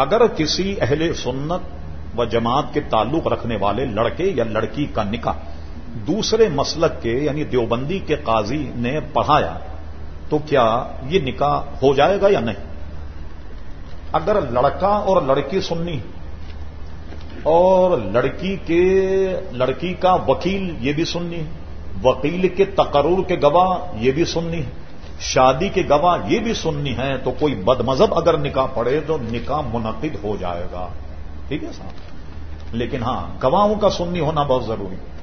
اگر کسی اہل سنت و جماعت کے تعلق رکھنے والے لڑکے یا لڑکی کا نکاح دوسرے مسلک کے یعنی دیوبندی کے قاضی نے پڑھایا، تو کیا یہ نکاح ہو جائے گا یا نہیں؟ اگر لڑکا اور لڑکی سننی اور لڑکی کے لڑکی کا وکیل یہ بھی سننی وکیل کے تقرر کے گواہ یہ بھی سننی شادی کے گواہ یہ بھی سننی ہے تو کوئی بد مذہب اگر نکاح پڑے تو نکاح منعقد ہو جائے گا۔ ٹھیک ہے صاحب؟ لیکن ہاں گواہوں کا سننی ہونا بہت ضروری ہے۔